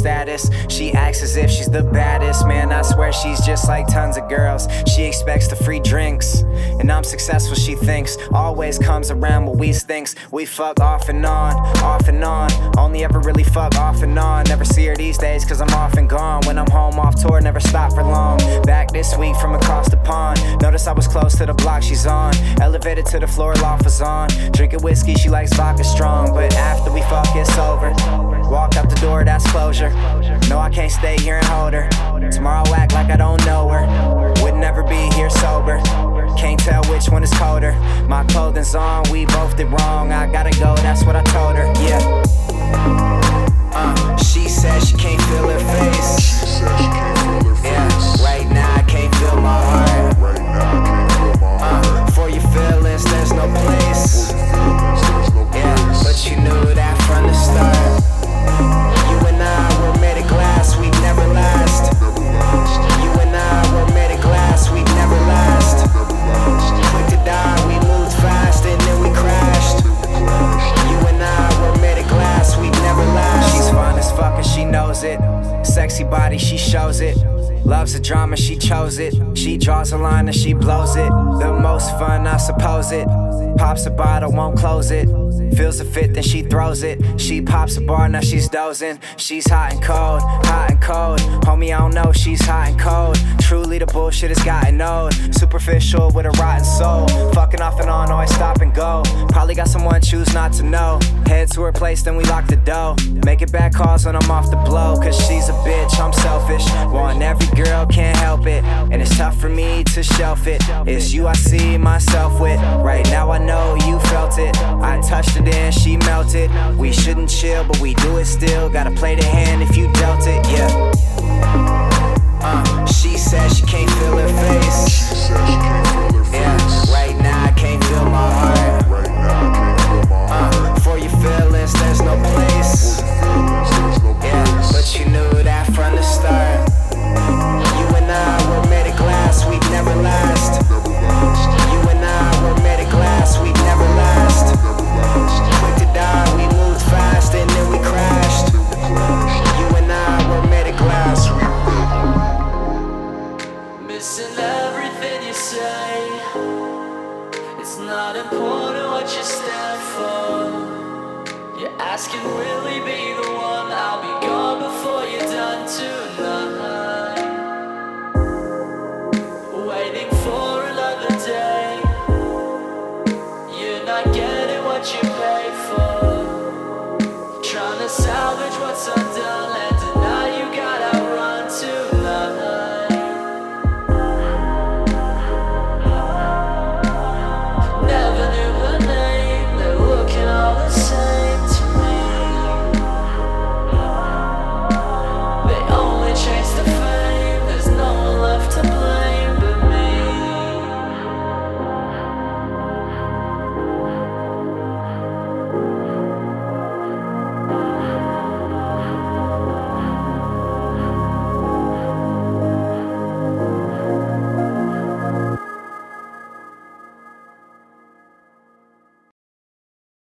status. She acts as if she's the baddest. Man, I swear she's just like tons of girls. She expects the free drinks. And I'm successful, she thinks. Always comes around what we thinks. We fuck off and on, off and on. Only ever really fuck off and on. Never see her these days, cause I'm off and gone. When I'm home off tour, never stop for long. Back this week from across the pond. Notice I was close to the block she's on. Elevated to the floor, loft was on. Drinking whiskey, she likes vodka strong. But after we can't stay here and hold her. Tomorrow act like I don't know her. Would never be here sober. Can't tell which one is colder. My clothing's on, we both did wrong. I gotta go, that's what I told her. Yeah. Sexy body, she shows it. Loves the drama, she chose it. She draws a line and she blows it. The most fun, I suppose it. Pops a bottle, won't close it. Feels a fit, then she throws it. She pops a bar, now she's dozing. She's hot and cold, hot and cold. Homie, I don't know, she's hot and cold. Truly, the bullshit has gotten old. Superficial with a rotten soul. Fucking off and on, always stop and go. Probably got someone choose not to know. Head to her place, then we lock the door. Make it bad calls when I'm off the blow. Cause she's a bitch, I'm selfish. Want every girl, can't for me to shelf it. It's you I see myself with. Right now I know you felt it. I touched it and she melted. We shouldn't chill, but we do it still. Gotta play the hand if you dealt it, yeah. Uh, she said she can't important what you stand for. You're asking, will he be the one? I'll be gone before you're done tonight. Waiting for another day. You're not getting what you.